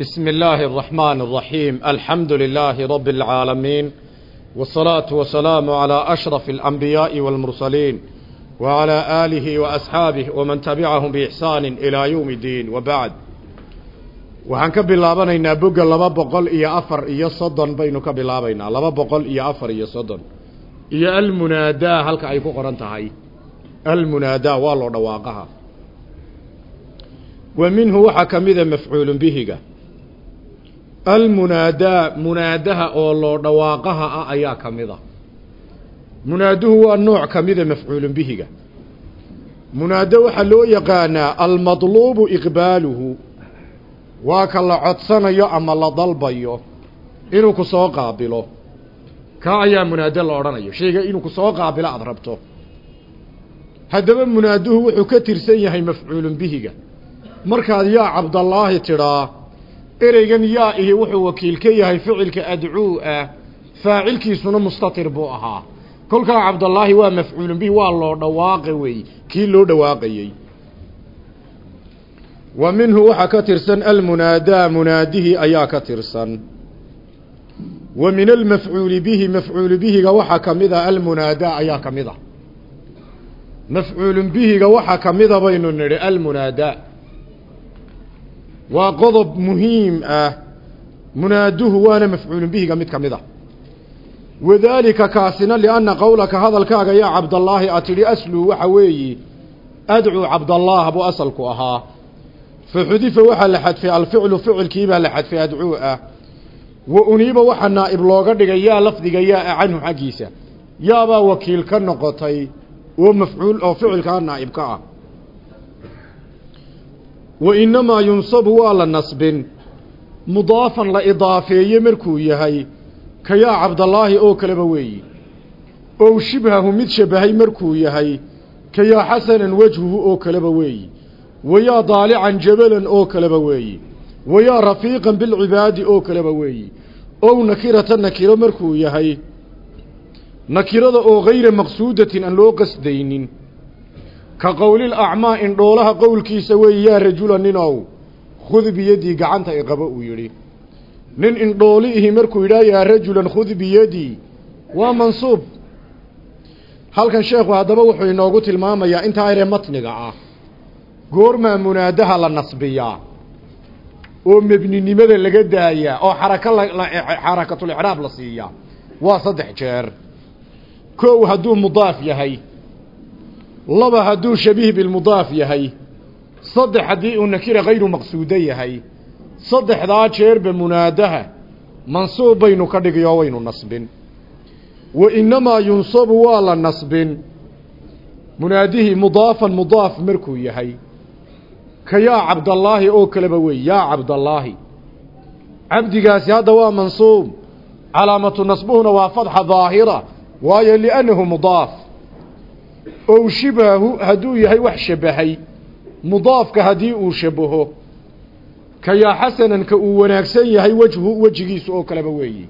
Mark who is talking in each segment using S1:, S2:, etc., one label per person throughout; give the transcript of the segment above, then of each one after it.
S1: بسم الله الرحمن الرحيم الحمد لله رب العالمين والصلاة والسلام على أشرف الأنبياء والمرسلين وعلى آله وأصحابه ومن تبعهم بإحسان إلى يوم الدين وبعد waxaan ka bilaabanaynaa bogga laba boqol iyo afar iyo soddon baynu ka bilaabaynaa laba boqol iyo afar iyo soddon iyo almunaadaa halka ay ku qoran tahay almunaadaa waa loo dhawaaqaha wa minhu waxaa ka mida mafcuulun bihiga almunaadaa munaadaha oo loo dhawaaqaha ah ayaa ka mid a. Munaaduhu waa nooc ka mida mafcuulun bihiga. Munaado waxaa loo yaqaanaa almadluubu iqbaaluhu. Waa ka la codsanayo ama la dalbayo inuu ku soo qaabilo. Kaa ayaa munaado la odhanayo. Shayga inuu ku soo qaabilo aada rabto. Haddaba munaaduhu wuxuu ka tirsan yahay mafcuulun bihiga. Markaad yaa cabdallaahi tidhaa ereygan yaa ihi wuxuu wakiil ka yahay ficilka adcuu ah faacilkiisuna mustatir buu ahaa. Kolkaa cabdallaahi waa mafcuulun bihi waa loo dhawaaqa wey kii loo dhawaaqayey. Wa minhu waxaa ka tirsan almunaadaa munaadihii ayaa ka tirsan. Wa min almafcuuli bihi mafcuulu bihiga waxaa ka mid a almunaadaa ayaa ka mid a mafcuulun bihiga waxaa ka mida baynu nidhi almunaadaa waa qodob muhiim ah. Munaaduhu waana mafcuulun bihiga mid ka mid a wadaalika kaasina lianna qowlaka hadalkaaga yaa cabdallaahi a tidhi asluu waxa weeyi adcuu cabdallaah buu asalku ahaa. Faxudifa waxaa la xadfay alficlu ficilkiibaa la xadfay adcuu ah. Wa uniiba waxaa naa'ib looga dhigay yaa lafdiga yaa a canhu xaggiisa. Yaabaa wakiil ka noqotay oo mafcuul oo ficilkaa naa'ib ka ah wa innamaa yunsabu waa la nasbin mudaafan la idaafeeye markuu yahay ka yaa cabdallaahi oo kaleba weeyi ow shibhahu mid shabahay markuu yahay ka yaa xasanan wejhuhu oo kaleba weeyi wayaa daalican jabalan oo kaleba weeyi wayaa rafiiqan bilcibaadi oo kaleba weeyi ow nakirata nakiro markuu yahay nakirada oo hayra maqsuudatin aan loo qasdaynin ka qowlil acmaa indhoolaha qowlkiisa weeye yaa rajula ninow khud biyadii gacanta iqabo uu yidhi. Nin indhooli ihi markuu yidhaha yaa rajulan khud biyadii waa mansuub. Halkan sheekhu haddaba wuxuu inoogu tilmaamayaa intaa yaree matniga ah goormaa munaadaha la nasbiyaa oo mebninimada laga daayaa oo xaraka xarakatulixraab la siiyaa waa saddex jeer. Kow hadduu mudaaf yahay laba hadduu shabiih bilmudaaf yahay saddex haddii uu nakira hayru maqsuudo yahay saddexdaa jeerba munaadaha mansuub baynu ka dhigi oo waynu nasbin. Wa innamaa yunsabu waa la nasbin. Munaadihii mudaafan mudaaf markuu yahay ka yaa cabdallaahi oo kaleba wey yaa cabdallaahi. Cabdigaasi hadda waa mansuub calaamatu nasbuhuna waa fadxa daahira waayo liannahu mudaaf ow shibaahu hadduu yahay wax shabahay mudaafka haddii uu shabaho ka yaa xasanan ka uu wanaagsan yahay wejhu wejigiisu oo kaleba weeyi.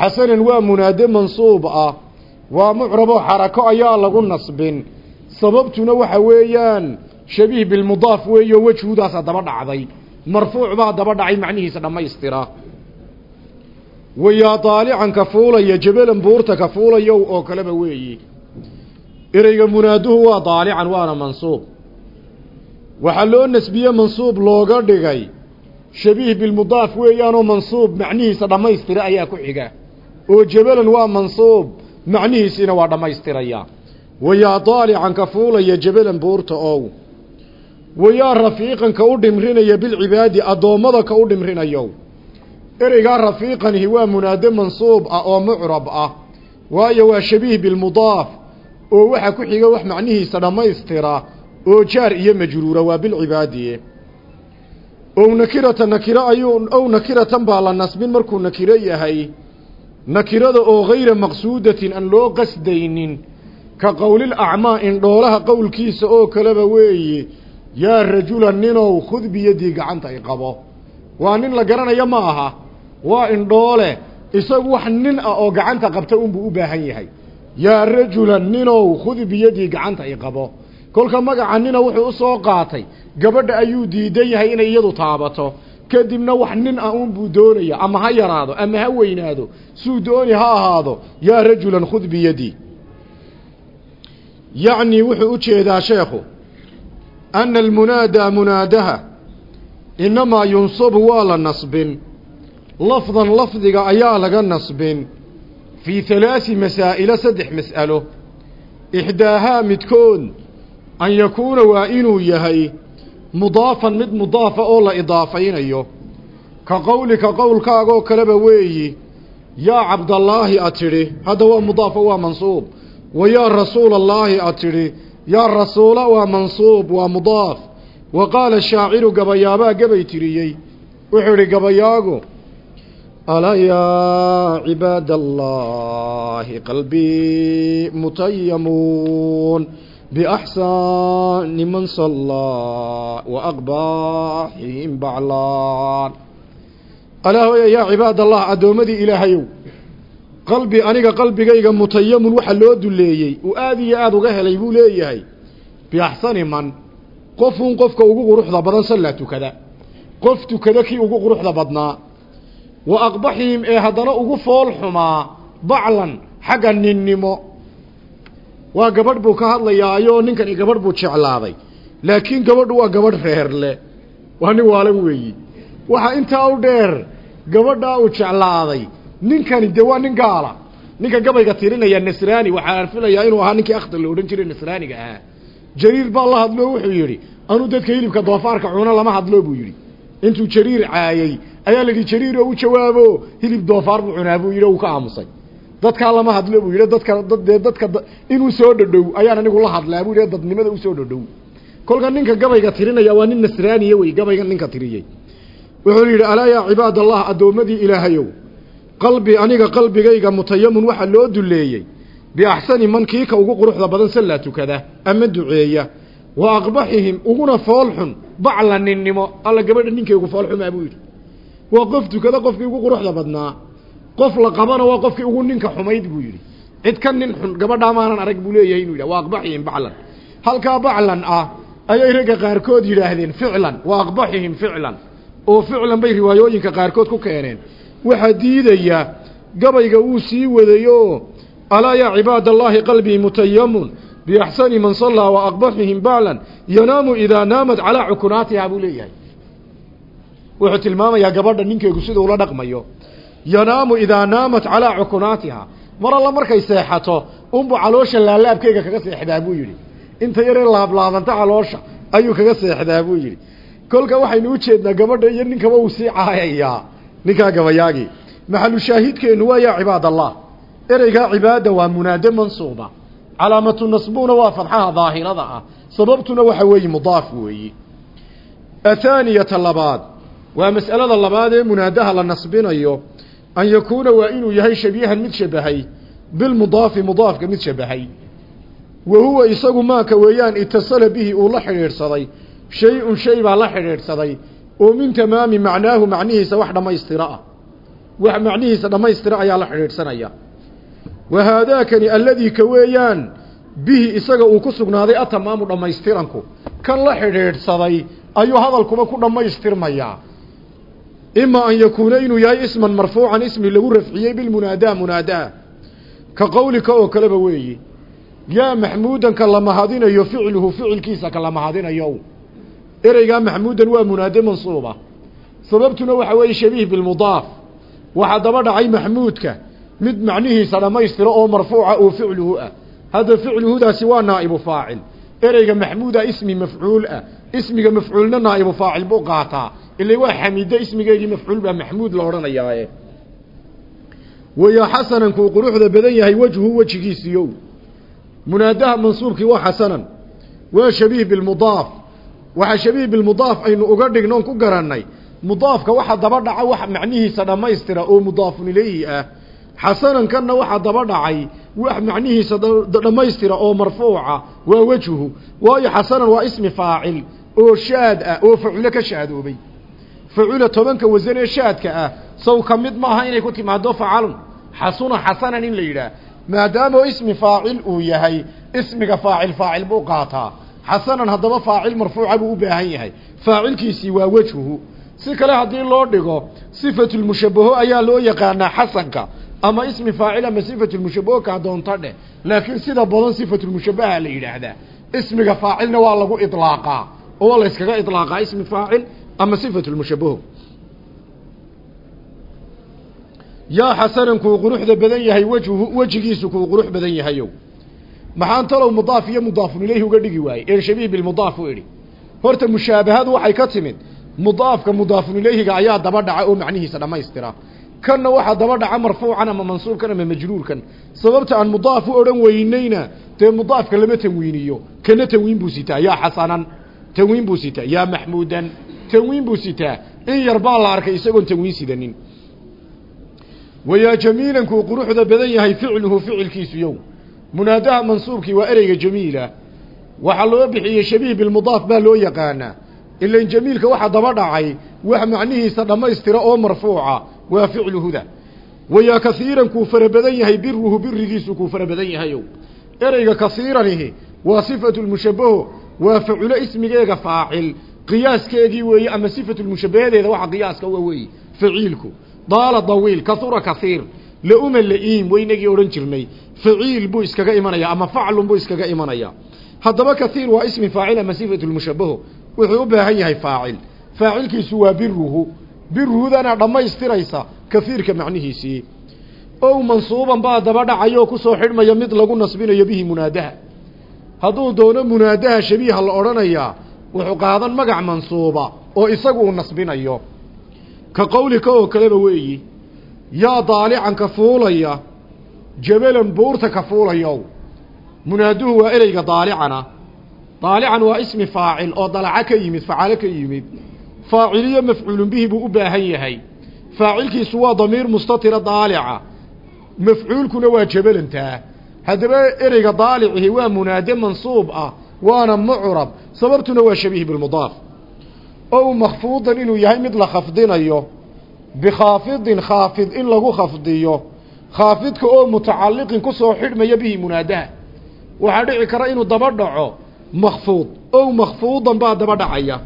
S1: Xasanan waa munaade mansuub ah waa mucraboo xarako ayaa lagu nasbin. Sababtuna waxa weeyaan shabiih bilmudaaf weeyo wejhudaasa daba dhacday. Marfuuc baa daba dhacay macnihiisa dhammaystira. Wayaa daalican ka fuulaya jabalan buurta ka fuulayow oo kaleba weeyi ereyga munaaduhu waa daalican waana mansuub. Waxaa loo nasbiye mansuub looga dhigay shabiih bilmudaaf weeyaanoo mansuub macnihiisa dhammaystira ayaa ku xiga. Oo jabalan waa mansuub macnihiisiina waa dhammaystiraya. Wayaa daalican ka fuulaya jabalan buurta ow. Wayaa rafiiqan ka u dhimrinaya bilcibaadi addoommada ka u dhimrinayow. Ereygaa rafiiqanihi waa munaade mansuub ah oo mucrab ah. Waayo waa shabiih bilmudaaf oo waxa ku xiga wax macnihiisa dhammaystira oo jaar iyo majruura waa bilcibaadiye ow nakirata nakiro ayuu ow nakiratan baa la nasbin markuu nakiro yahay. Nakirada oo hayra maqsuudatin aan loo qasdaynin ka qowlil acmaa indhoolaha qowlkiisa oo kaleba weeye yaa rajula ninow khud biyadii gacanta i qabo. Waa nin la garanayo ma aha. Waa indhoole isagu wax nin ah oo gacanta qabta unbuu u baahan yahay yaa rajula ninow khud biyadii gacanta i qabo. Kolka magaca nina wuxuu u soo qaatay gabadha ayuu diidan yahay inay iyadu taabato. Kadibna wax nin ah unbuu doonaya ama ha yaraado ama ha weynaado. Suu dooni ha ahaado yaa rajulan khud biyadii. Yacnii wuxuu u jeedaa sheekhu ana almunaadaa munaadaha innamaa yunsabu waa la nasbin. Lafdan lafdiga ayaa laga nasbin fii halaasi masaa'ilo saddex mas'alo. Ixdaahaa midkood an yakuuna waa inuu yahay mudaafan mid mudaafa oo la idaafaynayo. Ka qowlika qowlkaagoo kaleba weeyi yaa cabdallaahi a tidhi hadda waa mudaafo waa mansuub. Wa yaa rasuulallaahi a tidhi yaa rasuula waa mansuub waa mudaaf. Wa qaala shaaciru gabayaabaa gabay tiriyey. Wuxuu idhi gabayaagu cibaada allaahi qalbii mutayamuun biaxsani man sallaa wa aqbaaxihim baclaan alaa hooya yaa cibaad allah addoommadii ilaahayow qalbi aniga qalbigayga mutayamun waxa loo duleeyey uu aad iyo aada uga helay buu leeyahay biaxsani man qofuun qofka ugu quruxda badan sallaa tukada qof tukada kii ugu quruxda badnaa wa aqbaxihim ee haddana ugu fool xumaa baclan xagga ninnimo waa gabadh buu ka hadlayaayoo ninkani gabadh buu jeclaaday laakiin gabadhu waa gabadh reerle waa nin waalan weeyi waxaa intaa u dheer gabadhaa uu jeclaaday ninkani dee waa nin gaala ninka gabayga tirinaya nasraani waxaan filayaa inuu ahaa ninkii akhtar la odhan jiray nasraaniga ahaa jariir baa la hadlo wuxuu yidhi anuu dadka hilibka doofaarka cuno lama hadlo buu yidhi intuu jariir caayey ayaa la yidhi jariir oo u jawaabo. Hilib doofaar buu cunaa buu yidhi ka aamusay. Dadkaa lama hadlo buu yidhi dadka dee dadka inuu soo dhadhow ayaan anigu la hadlaa buu yidhi dadnimada u soo dhadhow. Kolka ninka gabayga tirinaya waa nin nasraaniya wey gabayga ninka tiriyey. Wuxuu yidhi alaa yaa cibaad allah addoommadii ilaahayow qalbi aniga qalbigayga mutayamun waxaa loo duleeyey biaxsani man kiika ugu quruxda badan sallaa tukada ama duceeya. Wa aqbaxihim uguna foolxun bacla ninnimo alla gabadha ninkaygu foolxumaa buu yidhi waa qof tukada qofkii ugu quruxda badnaa. Qof la qabana waa qofkii ugu ninka xumayd buu yidhi. Cid ka nin xun gabadhaa maanan arag buu leeyahay inuu yidhah wa aqbaxihim baclan. Halkaa baclan ah ayay ragga qaarkood yidhaahdeen ficlan wa aqbaxihim ficlan. Oo ficlan bay riwaayooyinka qaarkood ku keeneen. Waxaa diidaya gabayga uu sii wadayo alaa yaa cibaad allaahi qalbii mutayamun biaxsani man sallaa wa aqbaxihim baclan yanaamu idaa naamat calaa cukunaatiha buu leeyahay wuxuu tilmaamayaa gabadha ninkeygu siduu ula dhaqmayo. Yanaamu idaa naamat calaa cukunaatiha. Mar alla markay seexato unbu caloosha laalaabkeyga kaga seexdaa buu yidhi. Inta yaree laablaabanta caloosha ayuu kaga seexdaa buu yidhi. Kolka waxaynu u jeednaa gabadha iyo ninkaba uu sii caayayaa ninkaa gabayaagii maxalu shaahidkeennu waa yaa cibaad allah ereygaa cibaada waa munaade mansuuba. Calaamatu nasbuna waa fadxaha daahirada ah. Sababtuna waxa weeye mudaaf weeyi. Athaaniyata labaad waa mas'alada labaad ee munaadaha la nasbinayo an yakuuna waa inuu yahay shabiihan mid shabahay bilmudaafi mudaafka mid shabahay. Wa huwa isagu maaka weeyaan itasala bihi uu la xidhiidhsaday shay-un shay baa la xidhiidhsaday oo min tamaami macnaahu macnihiisa wax dhammaystira ah. Wax macnihiisa dhammaystira ayaa la xidhiidhsanaya. Wa haadaakani alladii ka weeyaan bihi isaga uu ku sugnaaday atamaamu dhammaystiranku. Kan la xidhiidhsaday ayuu hadalkuba ku dhammaystirmayaa ima an yakuuna inuu yahay isman marfuucan ismi lagu rafciyey bilmunaadaa munaadaa ka qowlika oo kaleba weeyi. Yaa maxmuudan ka la mahadinayo ficluhu ficilkiisa ka la mahadinayo. Ereygaa maxmuudan waa munaade mansuuba. Sababtuna waxa weeye shabiih bilmudaaf waxaa daba dhacay maxmuudka. Mid macnihiisa dhammaystira oo marfuuca oo ficluhu ah. Hadda ficluhudaasi waa naa'ibu faacil ereyga maxmuuda ismi mafcuul ah. Ismiga mafcuulna naa'ibu faacil buu qaataa. Ila waa xamiide ismigeedii mafcuul baa maxmuud la odhanayaaye. Waya xasanan kuu quruxda badan yahay wejhu wejigiisiiyow munaadaha mansuubkii waa xasanan. Waa shabiih bilmudaaf waxaa shabiih bilmudaaf aynu uga dhignoon ku garannay. Mudaafka waxa daba dhaca wax macnihiisa dhammaystira oo mudaafun ilayhi ah. Xasanankanna waxaa daba dhacay wax macnihiisa dhammaystira oo marfuuca waa wejhu waayo xasanan waa ismi faacil oo shaad ah oo faculo ka shaadoobay. Facula tobanka wasan ee shaadka ah saw ka mid maaha inay ku timaado facalun. Xasuna xasanan in la yidhaah. Maadaama ismi faacil uu yahay ismiga faacil faacil buu qaataa. Xasanan haddaba faacil marfuuca buu u baahan yahay. Faacilkiisii waa wejhuhu si kale haddii loo dhigo sifatulmushabaho ayaa loo yaqaanaa xasanka ama ismi faacil ama sifatulmushabaho kaa doonta dheh laakiin sida badan sifatulmushabaha la yidhaahdaa ismiga faacilna waa lagu idlaaqaa oo waa la yskaga idlaaqaa ismi faacil ama sifatulmushabaho yaa xasanan kuu quruxda badan yahay wejhu wejigiisu kuu qurux badan yahayow. Maxaan talow mudaaf iyo mudaafun ilayhi uga dhigi waayey. Een shabiih bilmudaaf u idhi. Horta mushaabahadu waxay ka timid mudaafka mudaafun ilayhiga ayaa daba dhaca oo macnihiisa dhammaystira kanna waxaa daba dhaca marfuucan ama mansuubkan ama majruurkan. Sababta aan mudaaf u odhan weynayna dee mudaafka lama tanwiiniyo kana tanwiin buu sitaa yaa xasanan. Tanwiin buu sitaa yaa maxmuudan. Tanwiin buu sitaa. In yar baa la arkay isagoon tanwiin sidanin. Wayaa jamiilan kuu quruxda badan yahay ficluhu ficilkiisu yow. Munaadaha mansuubkii waa ereyga jamiila. Waxaa loo bixiyey shabiih bilmudaaf baa loo yaqaanaa. Ilan jamiilka waxa daba dhacay wax macnihiisa dhammaystira oo marfuuca waa ficluhuda wayaa kasiiran kuu fara badan yahay biruhu birigiisu kuu fara badan yahayow ereyga kasiiranihi waa sifatulmushabaho waa faculo ismigeega faacil. Qiyaaskeegii weeye ama sifatulmushabahadeeda waxa qiyaaska uga weeye faciilku. Daala dawiil kasura kasiir lauma la'iim waynagii odhan jirnay. Faciil buu iskaga imanaya ama faclun buu iskaga imanaya. Haddaba kasiir waa ismi faacil ama sifatulmushabaho wuxuu u baahan yahay faacil. Faacilkiisu waa biruhu biruhudana dhammaystiraysa kasiirka macnihiisii. Ow mansuuban baa daba dhacayoo ku soo xidhmaya mid lagu nasbinayo bihi munaadaha. Hadduu doono munaadaha shabiiha la odhanayaa wuxuu qaadan magac mansuuba oo isagu uu nasbinayo. Ka qowlika oo kaleba weeyi yaa daalican ka fuulaya jabalan buurta ka fuulayow munaaduhu waa ereyga daalicana. Daalican waa ismi faacil oo dalaca ka yimid facalo ka yimid faaciliyo mafcuulun bihi buu u baahan yahay. Faacilkiisu waa damiir mustatira daalica. Mafcuulkuna waa jabalantaa. Haddaba ereyga daalicihi waa munaade mansuub ah waana mucrab sababtuna waa shabiih bilmudaaf. Ow makfuudan inuu yahay mid la khafdinayo bikhaafidin khaafid in lagu khafdiyo khaafidka oo mutacalliqin ku soo xidhmaya bihi munaadaha. Waxaa dhici kara inuu daba dhaco makfuud ow makfuudan baa daba dhacaya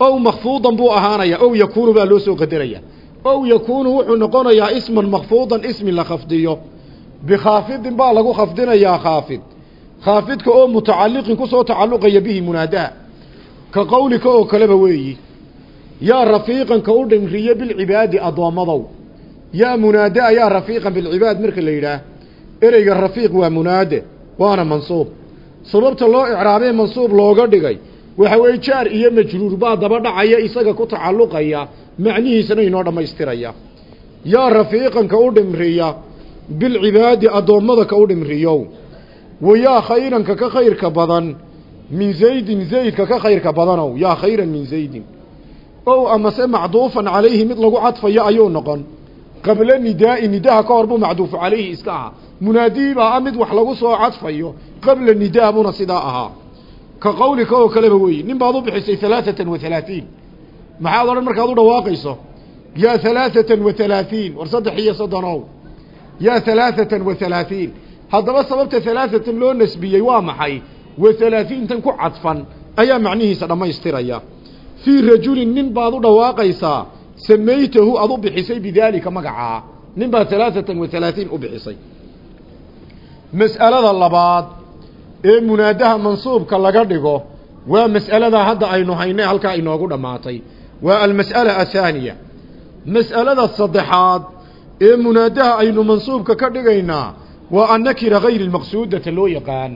S1: ow makfuudan buu ahaanaya ow yakuunu baa loo soo qadaraya. Ow yakuunu wuxuu noqonayaa isman makfuudan ismi la khafdiyo. Bikhaafidin baa lagu khafdinayaa khaafid. Khaafidka oo mutacalliqin ku soo tacalluqaya bihi munaadaha ka qowlika oo kaleba weeyi yaa rafiiqan ka u dhimriye bilcibaadi addoommadow. Yaa munaade ayaa rafiiqan bilcibaad marka la yidhaah ereyga rafiiq waa munaade waana mansuub. Sababta loo icraabee mansuub looga dhigay waxa weeye jaar iyo majruur baa daba dhacaya isaga ku tacalluqaya macnihiisana inoo dhammaystiraya. Yaa rafiiqan ka u dhimriya bilcibaadi addoommada ka u dhimriyow. Wayaa khayranka ka khayrka badan min zaydin zaydka ka khayrka badanow. Yaa khayran min zaydin. Ow amase macduufan calayhi mid lagu cadfayo ayuu noqon. Qabla nidaa'i nidaha ka hor buu macduufu calayhi iska ahaa. Munaadii baa mid wax lagu soo cadfayo qabla nidaa buuna sidaa ahaa ka qowlika oo kaleba weeye nin baad u bixisay halaaثatan wa halaaثiin maxaad odhan markaad u dhawaaqayso yaa halaaثatan wa halaaثiin war saddex iyo soddonow yaa halaaثatan wa halaaثiin haddaba sababta halaaثatan loo nasbiyey waa maxay wa halaaثiintan ku cadfan ayaa macnihiisa dhammaystiraya fii rajulin nin baad u dhawaaqaysaa samaytahu aad u bixisay bidaalika magacaa nin baad halaaثatan wa halaaثiin u bixisay mas'alada labaad ee munaadaha mansuubka laga dhigo waa mas'aladaa hadda aynu haynay halkaa inoogu dhammaatay. Waa almas'ala athaaniya mas'alada saddexaad ee munaadaha aynu mansuubka ka dhigaynaa waa annakira hayri lmaqsuudata loo yaqaan.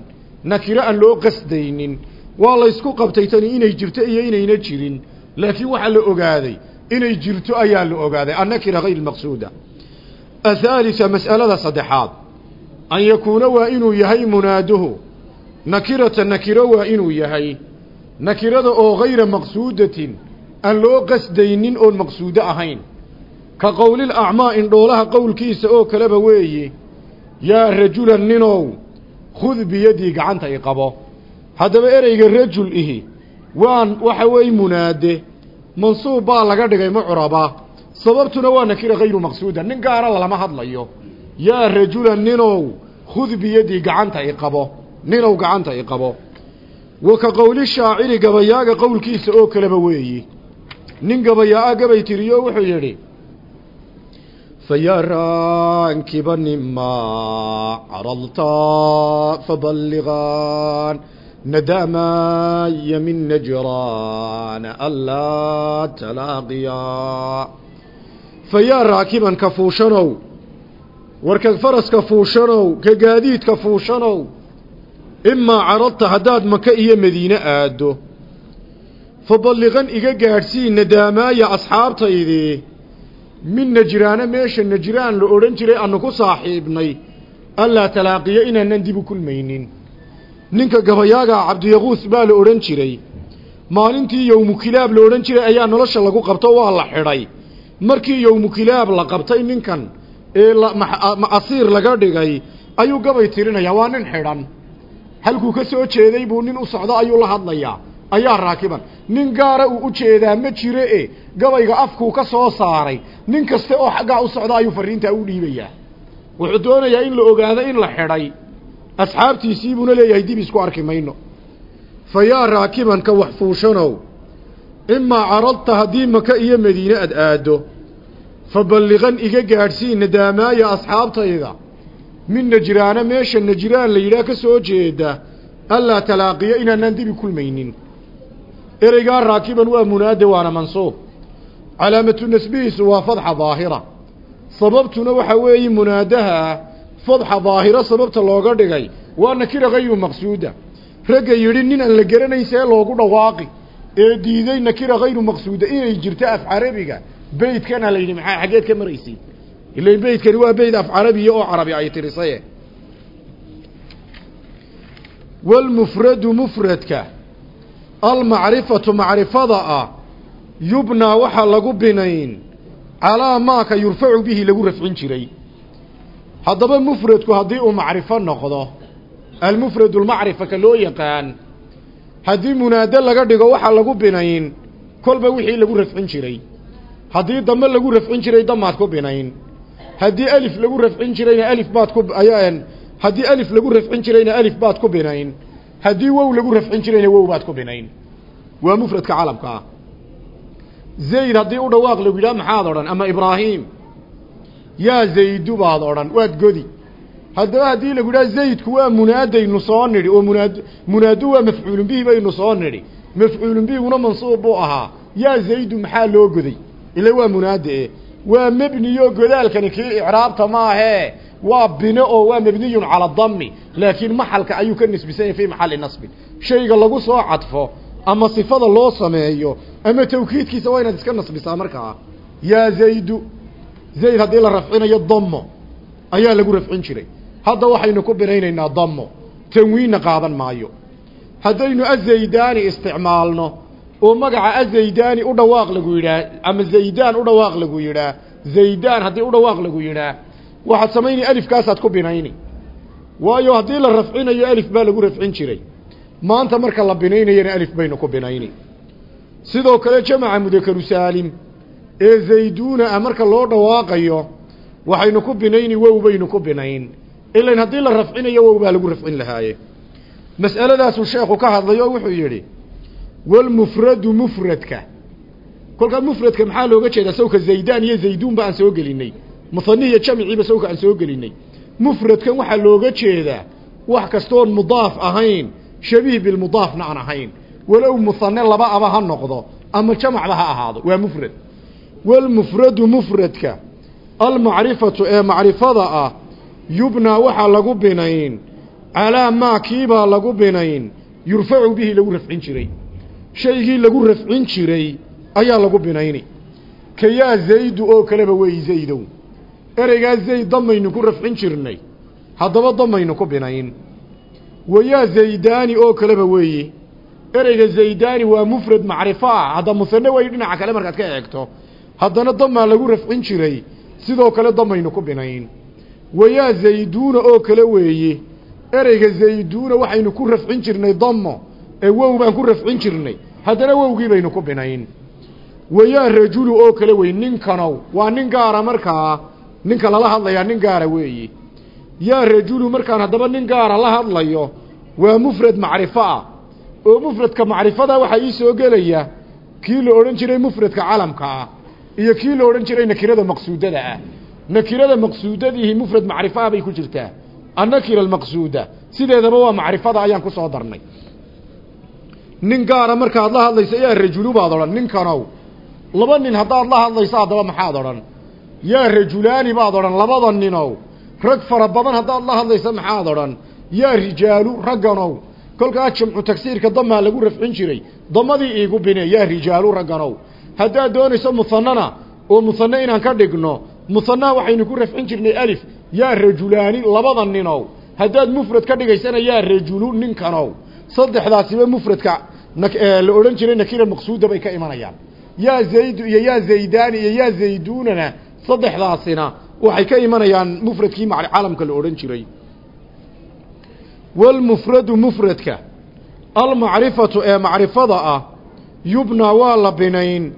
S1: Nakiro aan loo qasdaynin. Waa laysku qabtay tani inay jirto iyo inayna jirin. Laakiin waxaa la ogaaday inay jirto ayaa la ogaaday annakira hayr maqsuuda athaalisa mas'alada saddexaad an yakuuna waa inuu yahay munaaduhu nakirata nakiro waa inuu yahay nakirada oo hayra maqsuudatin aan loo qasdaynin oon maqsuudo ahayn. Ka qowlil acmaa indhoolaha qowlkiisa oo kaleba weeye yaa rajulan ninow khud biyadii gacanta i qabo. Haddaba ereyga rajul ihi waan waxa weeye munaade mansuub baa laga dhigay mucraba sababtuna waa nakira hayru maqsuuda nin gaara lalama hadlayo. Yaa rajulan ninow khud biyadii gacanta i qabo ninow gacanta i qabo. Wa ka qowli shaaciri gabayaaga qowlkiisa oo kaleba weeyi. Nin gabayaa-a gabay tiriyo wuxuu yidhi faballigaan nadamaya min najraan anlaa talaaqiyaa fayaa raakiban ka fuushanow war ka faraska fuushanow ka gaadiidka fuushanow imaa caradta haddaad maka iyo madiine aaddo faballiqan iga gaadhsii nadaamaaya asxaabtaydii min najraana meesha najraan la odhan jiray annu ku saaxiibnay allaa talaaqiyo inaanan dib u kulmaynin ninka gabayaagaa cabdiyaquus baa la odhan jiray maalintii yowmu kilaab la odhan jiray ayaa nolosha lagu qabto waa la xidhay markii yowmu kilaab la qabtay ninkan ee asiir laga dhigay ayuu gabay tirinayaa waa nin xidhan halkuu ka soo jeeday buu nin u socdo ayuu la hadlayaa. Ayaa raakiban. Nin gaara uu u jeedaa ma jiro e. Gabayga afkuu ka soo saaray. Nin kaste oo xaggaa u socda ayuu fariintaa u dhiibayaa. Wuxuu doonayaa in la ogaado in la xidhay. Asxaabtiisii buuna leeyahay dib isku arki mayno. Fa yaa raakiban ka wax fuushanow. Imaa caradta haddii maka iyo madiine aad aaddo fa balliqan iga gaadhsii nadaamaaya asxaabtayda min najraana meesha najraan la yidhaah ka soo jeeda allaa talaaqiyo inaanaan dibi kulmaynin. Ereygaa raakiban waa munaade waana mansuub calaamatu nasbihiisu waa fadxa daahira. Sababtuna waxaa weeye munaadaha fadxa daahiro sababta looga dhigay waa nakira hayru maqsuuda. Ragga yidhi nin aan la garanayn loogu dhawaaqi. Ee diiday nakira hayru maqsuuda inay jirto af carabiga beydkana la yidhi maxaa xaggeed ka maraysay ila beydkani waa beyd af carabiya oo carabi ay tirisaye walmufradu mufradka almacrifatu macrifada ah yubnaa waxaa lagu binayn calaa maaka yurfacu bihi lagu rafcin jiray haddaba mufradku haddii uu macrifo noqdo almufradu lmacrifa ka loo yaqaan haddii munaado laga dhigo waxaa lagu binayn kolba wixii lagu rafcin jiray haddii dame lagu rafcin jiray damaad ku binayn haddii alif lagu rafcin jirayna alif baad ku ayaa haddii alif lagu rafcin jirayna alif baad ku binayn. Haddii wow lagu rafcin jirayna wow baad ku binayn. Waa mufradka calamka ah zayd haddii u dhawaaq lagu yidhaha maxaad odhan? Ama ibraahim? Yaa zaydu baad odhan waad godi. Haddaba haddii lagu yidhaha zaydku waa munaadaynu soo nidhi. Oo munaad munaadu waa mafcuulun bihi baynu soo nidhi. Mafcuulun bihiguna mansuub buu ahaa. Yaa zaydu maxaa loo goday? Ila waa munaade waa mebniyo godaalkani kii icraabta maahee waa bine oo waa mabniyun cala dami laakiin maxalka ayuu ka nisbisanya fii maxalli nasbin shayga lagu soo cadfo ama sifada loo sameeyo ama tawkiidkiisa waa inaad iska nasbisaa markaa. Yaa zaydu zayd haddii la rafcinayo damo ayaa lagu rafcin jiray. Hadda waxaynu ku binaynaynaa damo tanwiinna qaadan maayo. Haddaynu azaydaani isticmaalno oo magaca azaydaani u dhawaaq lagu yidhaah ama zaydaan u dhawaaq lagu yidhaah zaydaan haddii u dhawaaq lagu yidhaah waxaad samaynay alifkaasaad ku binayni. Waayo haddii la rafcinayo alif baa lagu rafcin jiray. Maanta marka la binaynayana alif baynu ku binayni. Sidoo kale jamaca mudakaru saalim ee zayduuna ah marka loo dhawaaqayo waxaynu ku binayni wow baynu ku binayn. Ilan haddii la rafcinayo wow baa lagu rafcin lahaaye. Mas'aladaasuu sheekhu ka hadlay oo wuxuu yidhi walmufradu mufradka kolkaa mufradka maxaa looga jeedaa? sawka zaydaan iyo zayduun ba aan soo gelinay muhanihiyo jamciiba sawka aan soo gelinay mufradkan waxaa looga jeedaa wax kastoon mudaaf ahayn shabiih bilmudaafna aan ahayn. walow muhane laba aba ha noqdo ama jamacba ha ahaado. waa mufrad. walmufradu mufradka almacrifatu ee macrifada ah yubnaa waxaa lagu binayn calaa maa kiibaa lagu binayn yurfacu bihi lagu rafcin jiray shaygii lagu rafcin jiray ayaa lagu binayni. Ka yaa zaydu oo kaleba weeyi zaydow. Ereygaa zayd damaynu ku rafcin jirnay. Haddaba damaynu ku binayn. Wayaa zaydaani oo kaleba weeyi ereyga zaydaani waa mufrad macrifo ah. Hadda musane way dhinaca kale markaad ka eegto. Haddana damaa lagu rafcin jiray. Sidoo kale damaynu ku binayn. Wayaa zayduuna oo kale weeye ereyga zayduuna waxaynu ku rafcin jirnay damo ee wow baan ku rafcin jirnay haddana wowgii baynu ku binayn. Wayaa rajulu oo kale wey ninkanow waa nin gaara markaa ninka lala hadlayaa nin gaara weeye yaa rajulu markaan haddaba nin gaara la hadlayo waa mufrad macrifo ah. Oo mufradka macrifada waxaa ii soo gelaya kii la odhan jiray mufradka calamka ah iyo kii la odhan jiray nakirada maqsuudada ah. Nakirada maqsuudadiihi mufrad macrifaha bay ku jirtaa. Annakira almaqsuuda sideedaba waa macrifada ayaan ku soo darnay nin gaara markaad la hadlayso yaa rajulu baad odhan ninkanow laba nin haddaad la hadlayso haddaba maxaad odhan. Yaa rajulaani baad odhan labada ninow. Rag fara badan haddaad la hadlayso maxaad odhan. Yaa rijaalu ragganow. Kolkaa jamcu tagsiirka damaa lagu rafcin jiray. Damadii iigu bine yaa rijaalu ragganow. Haddaad doonayso muhanana oo muhane inaan ka dhigno muhanaha waxaynu ku rafcin jirnay alif. Yaa rajulaani labada ninow. Haddaad mufrad ka dhigaysana yaa rajulu ninkanow saddexdaasiba mufradka la odhan jiray nakira maqsuuda bay ka imanayaan. Yaa zaydu iyo yaa zaydaani iyo yaa zayduunana saddexdaasina waxay ka imanayaan mufradkii calamka la odhan jiray. Walmufradu mufradka almacrifatu ee macrifada ah yubnaa waa la binayn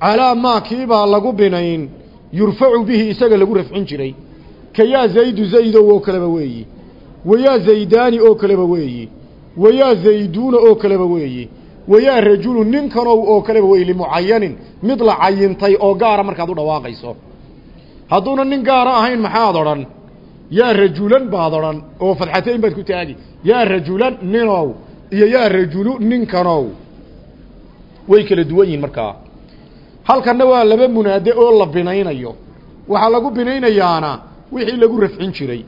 S1: calaa maa kiibaa lagu binayn yurfacu bihi isaga lagu rafcin jiray. Ka yaa zaydu zaydow oo kaleba weeyi. Wayaa zaydaani oo kaleba weeyi wayaa zayduuna oo kaleba weeyi wayaa rajulu ninkanow oo kaleba weeyi limucayanin mid la cayintay oo gaara markaad u dhawaaqayso hadduuna nin gaara ahayn maxaad odhan yaa rajulan baad odhan oo fadxatayn baad ku taagi yaa rajulan ninow iyo yaa rajulu ninkanow way kala duwan yihiin markaa halkanna waa laba munaade oo la binaynayo waxaa lagu binaynayaana wixii lagu rafcin jiray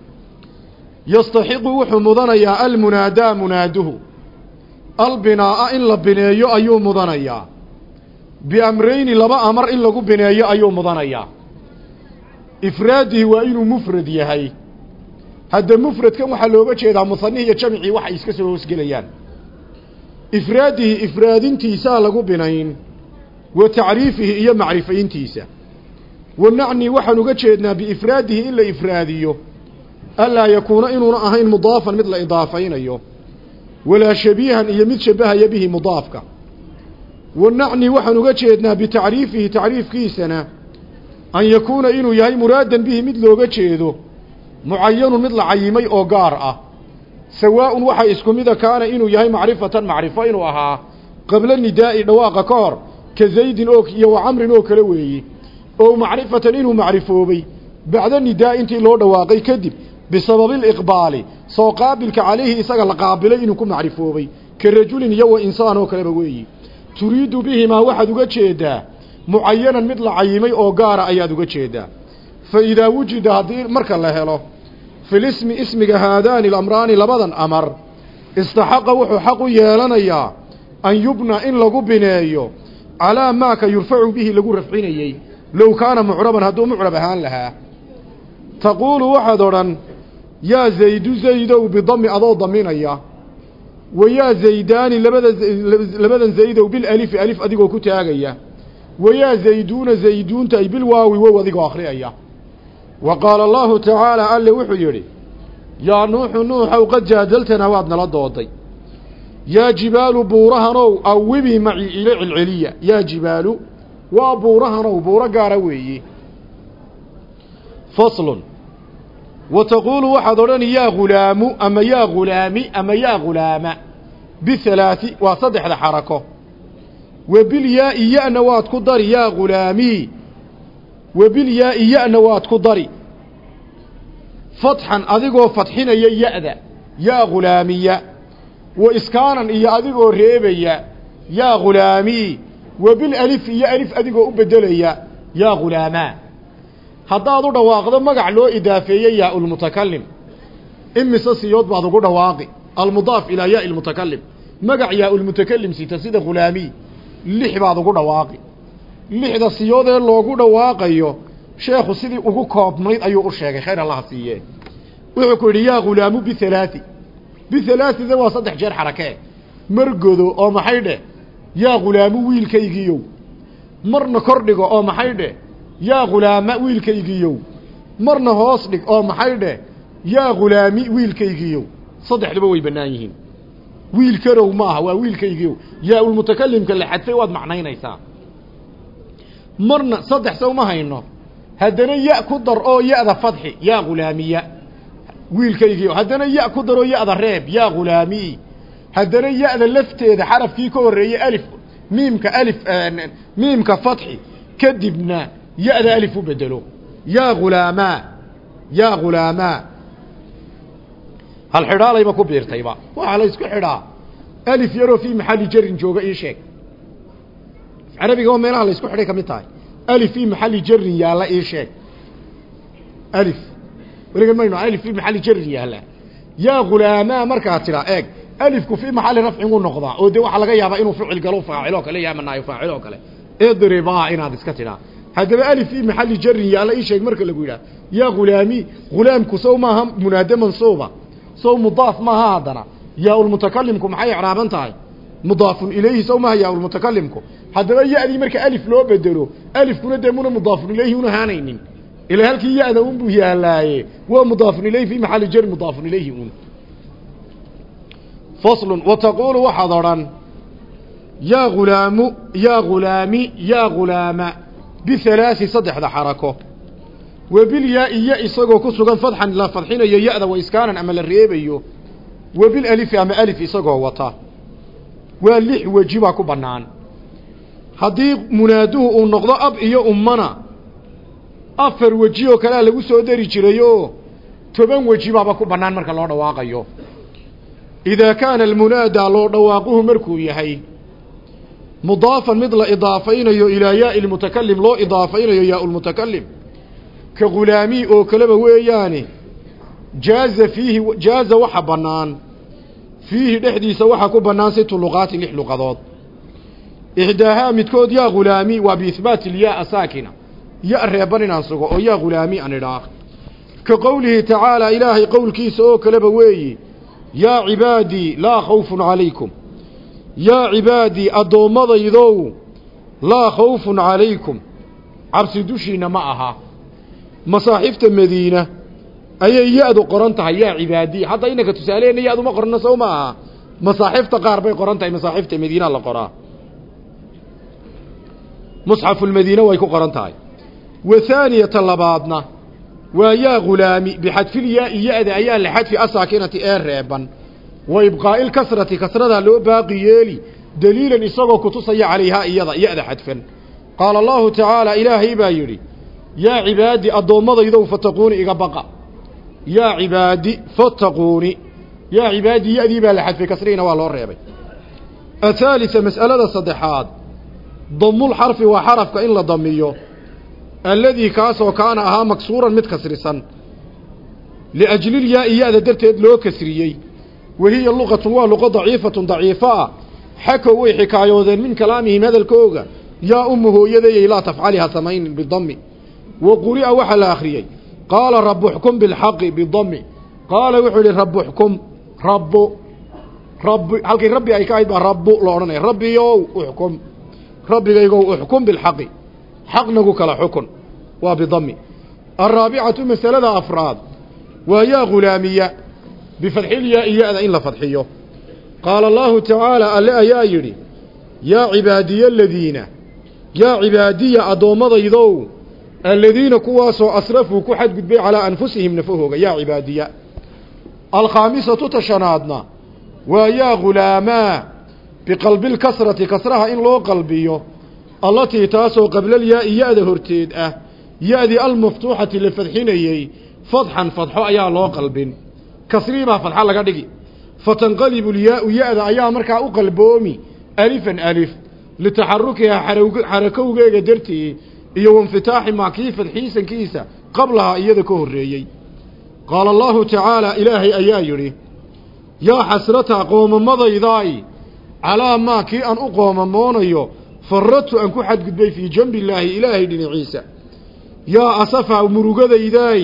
S1: yastaxiqu wuxuu mudanayaa almunaadaa munaaduhu. Albinaa'a in la bineeyo ayuu mudanayaa. Biamrayni laba amar in lagu bineeyo ayuu mudanayaa. Ifraadihi waa inuu mufrad yahay. Hadda mufradkan waxaa looga jeedaa musanih iyo jamcii waxay iska soo hoosgelayaan ifraadihi ifraadintiisaa lagu binayn wa tacriifihi iyo macrifayntiisa. Wa nacni waxaan uga jeednaa biifraadihi in la ifraadiyo anlaa yakuuna inuuna ahayn mudaafan mid la idaafaynayo walaa shabiihan iyo mid shabahaya bihi mudaafka wa nacni waxaan uga jeednaa bitacriifihi tacriifkiisana an yakuuna inuu yahay muraadan bihi mid looga jeedo mucayanun mid la cayimay oo gaar ah sawaa'un waxaa isku mida kaana inuu yahay macrifatan macrifo inuu ahaa qabla nidaa'i dhawaaqa ka hor ka zaydin oo iyo wa oo kale weeye oo macrifatan inuu macrifoobay bacda nidaa intii loo dhawaaqay kadib bisababi liqbaali soo qaabilka calayhi isaga la qaabilay inuu ku macrifoobay ka rajulin iyo wa insaan oo kaleba weeyi turiidu bihimaa waxaad uga jeedaa mucayanan mid la cayimay oo gaara ayaad uga jeedaa fa idaa wujida haddii marka la helo filismi ismiga haadaani alamraani labadan amar istaxaqa wuxuu xaq u yeelanayaa an yubna in lagu bineeyo calaa maaka yurfacu bihi lagu rafcinayey low kaana mucraban hadduu mucrab ahaan lahaa taquulu waxaad odhan yaa zaydu zaydow bidami adoo daminaya wa yaa zaydaani labada labadan zaydow bilalifi alif adigoo ku taagaya. Wa yaa zayduuna zayduunta ay bilwaawi wow adigoo akhriyaya wa qaala allahu tacaala alle wuxuu yidhi yaa nuuxu nuuxow qad jaadaltanaa waad nala dooday. Yaa jibaalu buurahanow awibii maci ila celceliya. Yaa jibaalu waa buurahanow buuro gaara weeye taquulu waxaad odhani yaa hulaamu ama yaa hulaami ama yaa hulaama bihalaati waa saddexda xarako wa bilyaa'i ya-na waad ku dari yaa hulaamii wa bilyaa'i ya-na waad ku dari fatxan adigoo fadxinaya ya-da yaa hulaamiya wa iskaanan iyo adigoo reebaya yaa hulaamii wa bilalif iyo alif adigoo u beddelaya yaa hulaamaa haddaad u dhawaaqdo magac loo idaafeeyey yaa ulmutakalim imise siyood baad ugu dhawaaqi. Almudaaf ilaa yaa ilmutakalim magac yaa ulmutakalim sita sida hulaamii lix baad ugu dhawaaqi. Lixda siyood ee loogu dhawaaqayo sheekhu sidii ugu koobnayd ayuu u sheegay khayr allaha siiye. Wuxuu ku yidhi yaa hulaamu bihalaati bihalaatida waa saddex jeer xarakee margodo oo maxay dheh? Yaa hulaamu wiilkaygiiyow. Marna kor dhigo oo maxay dheh yaa hulaama wiilkaygiiyow marna hoos dhig oo maxay dheh yaa hulaami wiilkaygiiyow. Saddexduba way bannaan yihiin. Wiil karow maaha waa wiilkaygiiyow. Yaa ulmutakalimka la xadfay waad macnaynaysaa. Marna saddex sow ma hayno. Haddana ya ku dar oo ya-da fadxi yaa hulaamiya wiilkaygiiyow haddana ya ku dar oo ya-da reeb yaa hulaamii haddana ya-da lafteeda xarafkii ka horreeyey alif miimka alif miimka fatxi kadibna ya-da alif u bedelo yaa hulaamaa yaa hulaamaa hal xidhaalayba ku biirtayba waxaa la isku xidhaa alif yaroo fii maxalli jarin jooga ii sheeg carabiga oo meelaha la isku xidhay ka mid tahay alif fii maxalli jarin yaalla ii sheeg alif weligan mayno alif fii maxalli jarin yaalla yaa hulaamaa markaa tidhaa eeg alifku fii maxalli rafcin u noqdaa oo dee waxaa laga yaabaa inuu ficil galo faaciloo kale yaamanaayo faaciloo kale idribaa inaad iska tidhaa haddaba alif fii maxalli jarin yaalla ii sheeg marka lagu yidhaha yaa hulaami hulaamku sow maaha munaade mansuuba sow mudaaf maaha haddana. Yaa-ulmutakalimku maxay ecraaban tahay? Mudaafun ilayhi sow maaha yaa-ulmutakalimku haddaba ya-dii marka alif loo bedelo alifkuna dee muna mudaafun ilayhi una haanaynin. Ilaa halkii ya-da unbuu yaalaaye. Waa mudaafun ilayhi fii maxalli jarin mudaafun ilayhi un. Faslun wa taquulu waxaad odhan yaa hulaamu yaa hulaami yaa hulaama bihalaasi saddexda xarako wa bilyaa-i ya isagoo ku sugan fadxan la fadxinayo ya-da wa iskaanan ama la reebayo wa bilalifi ama alif isagoo wata waa lix weji baa ku bannaan haddii munaaduhu uu noqdo ab iyo ummana afar weji oo kalea lagu soo dari jirayoo toban weji baaba ku bannaan marka loo dhawaaqayo idaa kaana almunaadaa loo dhawaaquhu markuu yahay mudaafan mid la idaafaynayo ilaa yaai lmutakalim loo idaafaynayo yaa lmutakalim ka khulaamii oo kaleba weeyaane jaaza fiihi jaaza waxa bannaan. Fiihi dhexdiisa waxaa ku bannaan situ luqaati lix luqadood. Ixdaahaa midkood yaa khulaami waa biihbaati ilyaa saakina ya reeban inaan sugo oo yaa khulaami an idhaah ka qowlihi tacaalaa ilaahay qowlkiisa oo kaleba weeyi yaa cibaadii laa khawfun calaykum yaa cibaadii addoommadaydow laa khawfun calaykum. Cabsi dushiinna ma aha. Masaaxifta madiina ayay ya-du qoran tahay yaa cibaadii hadda inanka tusaaleheenna ya-du ma qorno sow ma aha. Masaaxifta qaar bay qoran tahay masaaxifta madiina la qoraa. Musxafulmadiina way ku qoran tahay. Wa haaniyata labaadna waa yaa khulaami bixadfil yaa-i ya-da ayaa la xadfi asaakinati ee reeban wa ibqaa'il kasrati kasradaa loo baaqi yeeli daliilan isagoo kutusaya calayhaa iyada ya-da xadfan. Qaala allahu tacaala ilaahay baa yidhi yaa cibaadi addoommadaydow fataquuni iga baqa. Yaa cibaadi fataquuni yaa cibaadi ya-dii baa la xadfay kasrihiina waa loo reebay. Athaalisa mas'alada saddexaad damulxarfi waa xarafka in la damiyo alladii kaasoo kaana ahaa maksuuran mid kasrisan. Liajlilyaa-i ya-da darteed loo kasriyey wahiya luqatun waa luqo daciifatun daciifo ah. Xakow way xikaayoodeen min kalaamihim hadalkooga. Yaa ummu hooyadayay laa tafcali ha samaynin bidami wa quri'a waxaa la akhriyey qaala rabuxkum bilxaqi bidami qaala wuxuu yihi rabuxkum rabbu. Rabbi halkay rabbi ay ka ahayd baa rabbu lo odhanaya. Rabbiyow uxkum. Rabbigaygow uxkum bilxaqi. Xaqnagu kala xukun. Waa bidami alraabicatu masalada afraad. Waa yaa khulaamiya bifadxilyaa-i ya-da in la fadxiyo qaala allahu tacaala alle ayaa yidhi yaa cibaadiya aladiina yaa cibaadiya addoommadaydow aladiina kuwaasoo asrafuu ku xadgudbay calaa anfusihim nafahooga yaa cibaadiya alkhaamisatu tashanaadna waa yaa khulaamaa biqalbilkasrati kasraha in loo qalbiyo allatii taasoo qablalyaa-i ya-da horteed ah ya-dii almaftuuxati la fadxinayey fadxan fadxo ayaa loo qalbin kasrii baa fadxa laga dhigi. Fatanqalibu lyaa-u ya-da ayaa markaa u qalboomi. Alifan alif. Litaxarukihaa xarakowgeega dartii iyo wainfitaaxi maa kii fadxiisankiisa qablahaa iyada ka horreeyey. Qaala allahu tacaala ilaahay ayaa yidhi yaa xasrata qoomamadaydaay calaa maa kii aan u qoomamoonayo faradtu aan ku xadgudbay fii janbillaahi ilaahay dhinaciisa. Yaa asafa murugadaydaay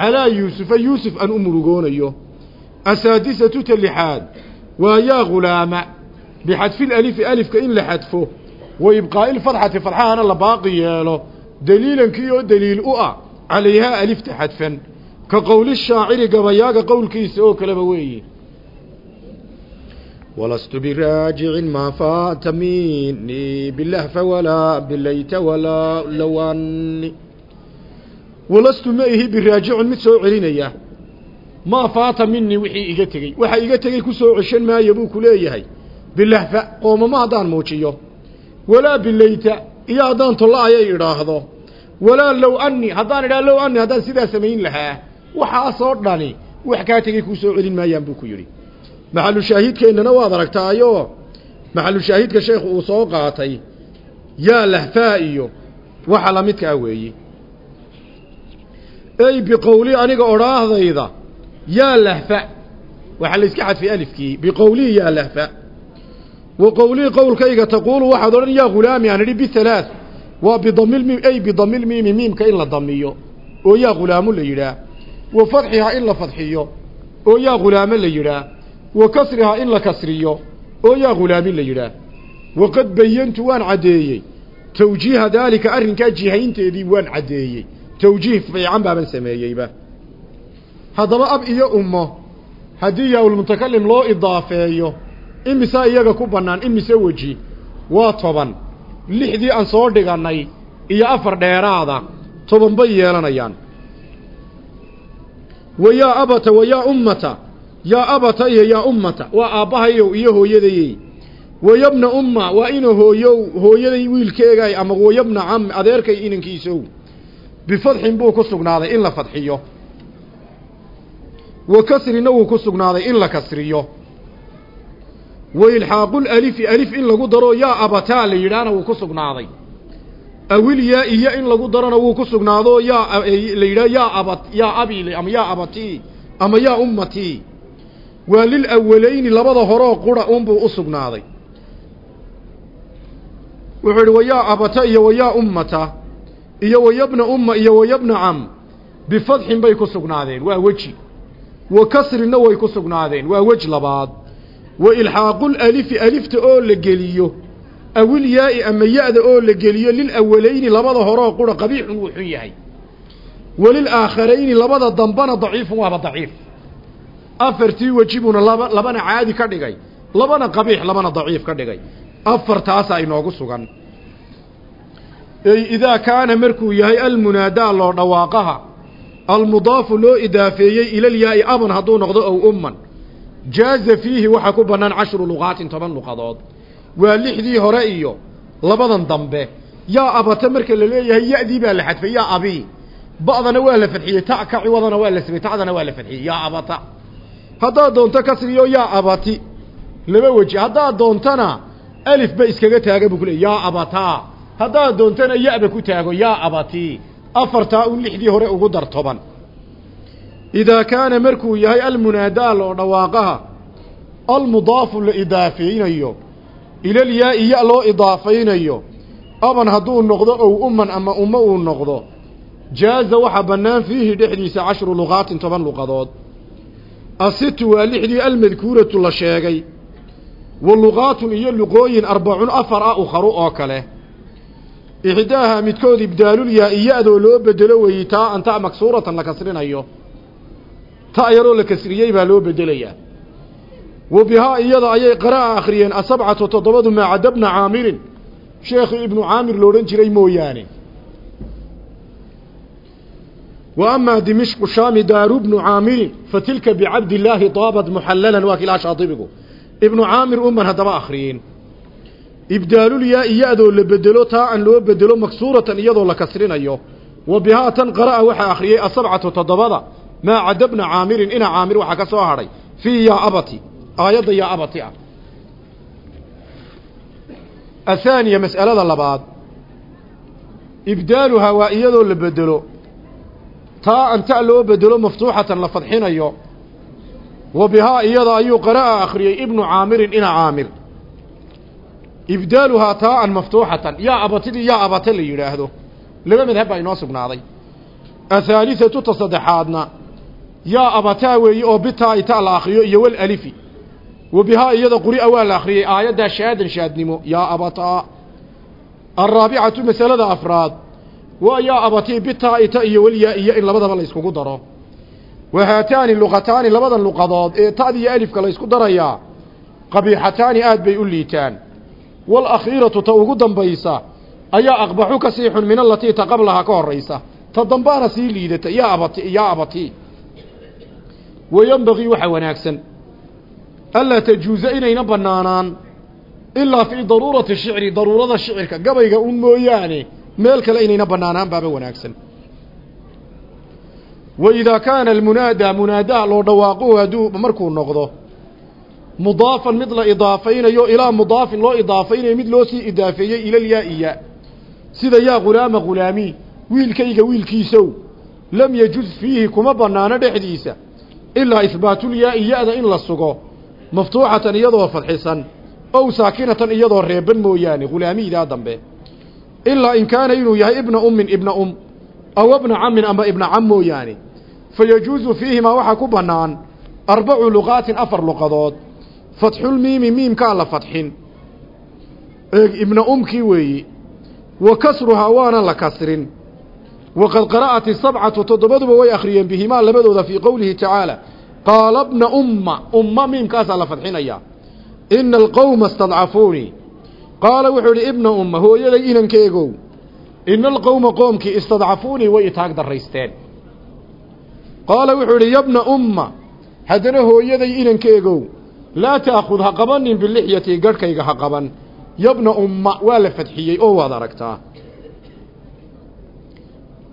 S1: calaa yuusufa yuusuf aan u murugoonayo asaadisatu ta lixaad waa yaa khulaama bixadfil alifi alifka in la xadfo wa ibqaa'i lfadxati fadxahana la baaqi yeelo daliilankii oo daliil u ah calayhaa alifta xadfan ka qowli shaaciri gabayaaga qowlkiisa oo kaleba weeye walastu biraajicin maa faata minii bilahfa walaa bilayta walaa lawani walastu ma ihi biraajicin mid soo celinaya maa faata minii wixii iga tegey. Waxa iga tegey ku soo ceshan maayo buu ku leeyahay. Bilahfa qoomamo haddaan muujiyo. Walaa bilayta iyo haddaan tolla-ayay idhaahdo. Walaa low anni haddaan idhaha low anni haddaan sidaa samayn lahaa. Waxaasoo dhani wax kaa tegey kuu soo celin maayaan buu ku yidhi. Maxalu shaahidkeennana waad aragtaayo? Maxalu shaahidka sheekhu uu soo qaatay yaa lahfaa iyo waxa la midkaa weeye ey biqowli aniga odhaahdayda yaa lahfa waxaa la iska xadfay alifkii biqowlii yaa lahfa wa qowlii qowlkayga taquulu waxaad odhan yaa ghulaami aan idhi bihalaath waa bidamilmiim ey bidamilmiimi miimka in la damiyo oo yaa ghulaamu la yidhaah wa fadxihaa in la fadxiyo oo yaa ghulaamo la yidhaah wa kasrihaa in la kasriyo oo yaa ghulaami la yidhaah waqad bayantu waan caddeeyey tawjiiha daalika arrinkaa jihaynteedii waan caddeeyey tawjiih fiican baaban sameeyeyba haddaba ab iyo ummo haddii yaa-ulmutakalim loo idaafeeyo imise iyaga ku bannaan imise weji waa toban. Lixdii aan soo dhigannay iyo afar dheeraada toban bay yeelanayaan. Wa yaa abata wa yaa ummata yaa abata iyo yaa ummata waa aabbahayow iyo hooyadayey wayabna umma waa ina hooyow hooyaday wiilkeegay ama wayabna cam adeerkay inankiisow bifadxin buu ku sugnaaday in la fadxiyo wa kasrina wuu ku sugnaaday in la kasriyo. Wa ilxaaqul alifi alif in lagu daro yaa abataa la yidhaahna wuu ku sugnaaday. Awil yaa iyo in lagu darona wuu ku sugnaado yaa la yidhaah yaa aba yaa abi ama yaa abatii ama yaa ummatii waa lil awalayni labada horoo qura unbuu u sugnaaday. Wuxuu idhi wayaa abata iyo wayaa ummata iyo wayabna umma iyo wayabna cam bifadxin bay ku sugnaadeen waa weji wa kasrina way ku sugnaadeen. Waa wej labaad. Wa ilxaaqul alifi alifta oo la geliyo. Awil yaa-i ama ya-da oo la geliyo lil awalayni labada horoo qura qabiixun wuu xun yahay walil aakharayni labada dambana daciifun waaba daciif. Afartii weji buuna laba labana caadi ka dhigay. Labana qabiix labana daciif ka dhigay. Afartaasaa inoogu sugan. Idaa kaana markuu yahay almunaadaa loo dhawaaqaha almudaafu loo idaafeeyey ilalyaa-i aban hadduu noqdo ow umman. Jaaza fiihi waxaa ku bannaan cashru luqaatin toban luqadood. Waa lixdii hore iyo labadan dambe. Yaa abata marka la leeyahay ya-dii baa la xadfay yaa abii ba'dana waa la fadxiyey ta ka ciwadana waa la samey tacdana waa la fadxiyey yaa abata. Haddaad doonto kasriyo yaa abati. Laba weji haddaad doontana alif ba iskaga taaga buu ku leey yaa abataa haddaad doontana ya-ba ku taago yaa abati afartaa un lixdii hore ugu dar toban. Idaa kaana markuu yahay almunaadaa loo dhawaaqaha almudaafu la idaafaynayo ilalyaa-i ya loo idaafaynayo aban hadduu noqdo ow umman ama ummo uu noqdo jaaza waxaa bannaan fiihi dhexdiisa cashru luqaatin toban luqadood. Asitu waa lixdii almadkuuratu la sheegay wa luqaatun iyo luqooyin arbacun afar ah ukharu oo kale ixdaaha midkood ibdaalul yaa-i ya-doo loo bedelo weeyey taa anta maksuuratan la kasrinayo. Ta yaroo la kasriyey baa loo bedelayaa. Wa bihaa iyada ayay qara'a akhriyeen asabcatu toddobadu maacadda bna caamirin. Sheekhii ibnu caamir loodhan jiray mooyaane. Wa amaa dimishqu shaami daaru bnu caamirin fa tilka bicabdillaahi daabad muxallalan waa kilaa shaadibigu ibnu caamir uman haddaba akhriyeen ibdaalul yaa-i ya-doo la bedelo taa an loo bedelo maksuuratan iyadoo la kasrinayo. Wa bihaa tan qara'a waxaa akhriyey asabcatu toddobada maa cadda bna caamirin ina caamir waxaa ka soo hadhay fii yaa abati aayadda yaa abati ah. Athaaniya mas'alada labaad ibdaaluhaa waa iyadoo la bedelo taa anta loo bedelo maftuuxatan la fadxinayo. Wa bihaa iyada ayuu qara'a akhriyey ibnu caamirin ina caamir ibdaaluhaa taa an maftuuxatan. Yaa abatidii yaa abate la yidhaahdo. Laba madhab baa inoo sugnaaday. Athaalithatu ta saddexaadna yaa abataa weeye oo bitaa ita la akriyo iyo wal alifi. Wa bihaa iyada quri'a waa la akhriyey aayaddaa shaadan shaadnimo. Yaa abataa. Alraabicatu masalada afraad. Waa yaa abatii bitaa ita iyo walyaa iyo in labadaba la yskugu daro. Wa haataani luqataani labadan luqadood ee ta'da iyo alifka la ysku darayaa. Qabiixataani aad bay u liitaan waalakhiiratu ta ugu dambaysa ayaa aqbaxu ka sii xun min alatii ta qablaha ka horaysa ta dambaana sii liidata yaa abati yaa abatii wayenbagii waxaa wanaagsan allaa tajuusa inayna bannaanaan ilaa fii daruurati shicri daruurada shicirka gabayga un mooyaane meel kale inayna bannaanaan baaba wanaagsan wa idaa kaana almunaadaa munaadaa loo dhawaaquhu hadduu noqdo mudaafan mid la idaafaynayo ilaa mudaafin loo idaafaynayo mid loo sii idaafeeyey ilalyaa-iya sida yaa ghulaama ghulaami wiilkayga wiilkiisow lam yajuz fiihi kuma bannaano dhexdiisa ilaa ihbaatulyaa-i ya-da in la sugo maftuuxatan iyadoo fadxisan ow saakinatan iyadoo reeban mooyaane ghulaamiidaa dambe. Ilaa in kaana inuu yahay ibna ummin ibna um aw ibna cammin ama ibna cam mooyaane fa yajuusu fiihimaa waxaa ku bannaan arbacu luqaatin afar luqadood fatxulmiimi miimkaa la fadxin eeg ibna umkii weeyi wa kasruhaa waana la kasrin. Waqad qara'at isabcatu toddobaduba way akhriyeen bihimaa labadooda fii qowlihi tacaala qaala bna umma umma miimkaasaa la fadxinayaa ina alqowma istadcafuunii qaala wuxuu idhi ibna umma hooyaday inankeegow ina alqowma qoomkii istadcafuunii way itaag daraysteen qaala wuxuu idhi yabna umma haddana hooyaday inankeegow laa ta'khud ha qabanin bilixyati garhkayga ha qaban. Yabna umma waa la fadxiyey oo waad aragtaa.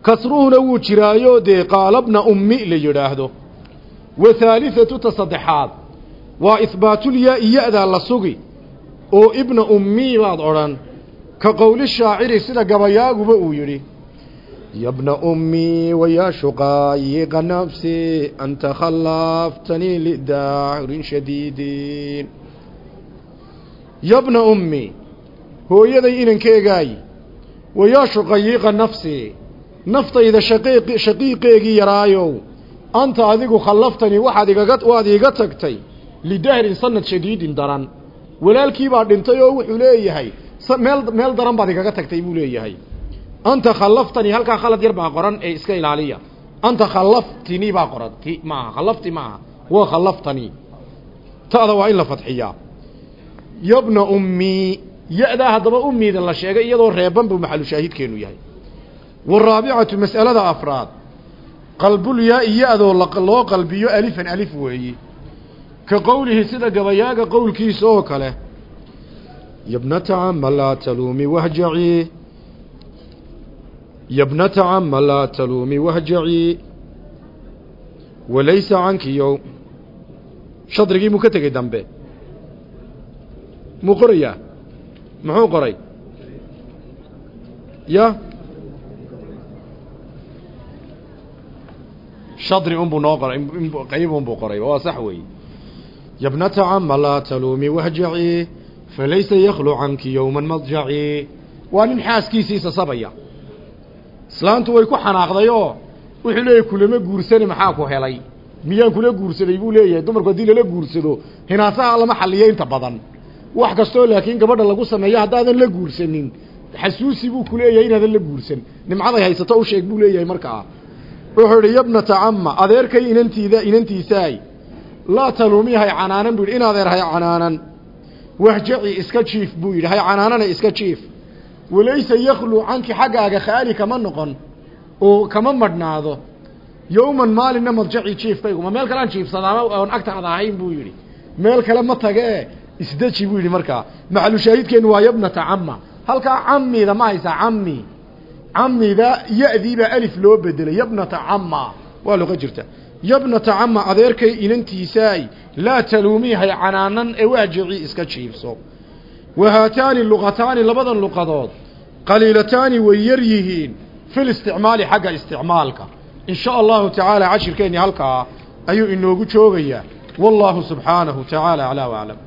S1: Kasruhuna wuu jiraayo dee qaalabna ummi la yidhaahdo. Wa haalihatu ta saddexaad waa ihbaatulyaa-i ya-daa la sugi oo ibna ummi baad odhan. Ka qowli shaaciri sida gabayaaguba uu yidhi yabna ummii wayaa shuqaayiqa nafsi anta khallaftanii lidaarin shadiidin yabna ummi hooyaday inankeegaay wayaa shuqayiiqa nafsi naftayda shaqiiq shaqiiqeegii yaraayow anta adigu khallaftanii waxaad igaga waad iiga tagtay lidahrin sanad shadiidin daran walaalkii baa dhintay oo wuxuu leeyahay meel meel daran baad igaga tagtay buu leeyahay anta khallaftanii halkaa khalad yar baa qoran ee iska ilaaliya anta khallaftinii baa qoran ti maaha khallafti maaha waa khallaftanii ta'da waa in la fadxiyaa yabna ummii ya-daa haddaba ummiida la sheegay iyadoo reeban buu maxalu shaahidkeenu yahay waraabicatu mas'alada afraad qalbulyaa-i ya-doo loo qalbiyo alifan alif weeyi ka qowlihi sida gabayaaga qowlkiisa oo kale yabnata cama laa taluumi wahjacii yabnata cama laa taluumi wahjacii walaysa cankiyow shadrigii muu ka tegey dambe muu qorayaa muxuu qoray ya shadri unbuu noo qoray qayb unbuu qoray waa sax weeye yabnata cama laa taluumi wahjacii falaysa yakhlu canki yowman madjacii waa nin xaaskiisiisa sabaya islaantu way ku xanaaqdayoo wuxuu leeyahy kulama guursani maxaa ku helay? Miyaan kula guursaday buu leeyahay dumarku haddii lala guursado hinaasaha lama xaliyo inta badan. Wax kastoo laakiin gabadha lagu sameeyo haddaadan la guursanin. Xasuusi buu ku leeyahay inaadan la guursan. Nimcaday haysato u sheeg buu leeyahay markaa. Wuxuu idhi yabnata camma adeerkay inantiida inantiisaay. Laa taluumi hay canaanan buu yidhi. In adeer hay canaanan. Wahjaci iska jiif buu yidhi. Hay canaanana iska jiif walaysa yakhlu canki xaggaaga khaali kama noqon oo kama madhnaado. Yowman maalinna madjaci jiifkayguma meel kalean jiifsadaama oon agtaada ahayn buu yidhi. Meel kale ma tage isdeji buu yidhi markaa maxalu shaahidkeennu waa yabnata camma. Halkaa camida ma haysaa cammi. Camida ya-diibaa alif loo bedelay yabnata camma. Waa luqa jirta. Yabnata camma adeerkay inantiisaay laa taluumii hay canaanan ee waajici iska jiibso wa haataani luqataani labadan luqadood qaliilataani way yar yihiin fil isticmaali xagga isticmaalka in sha allahu tacaala cashirkeenni halkaa ayuu inoogu joogayaa wallaahu subxaanahu tacaala aclaa waclam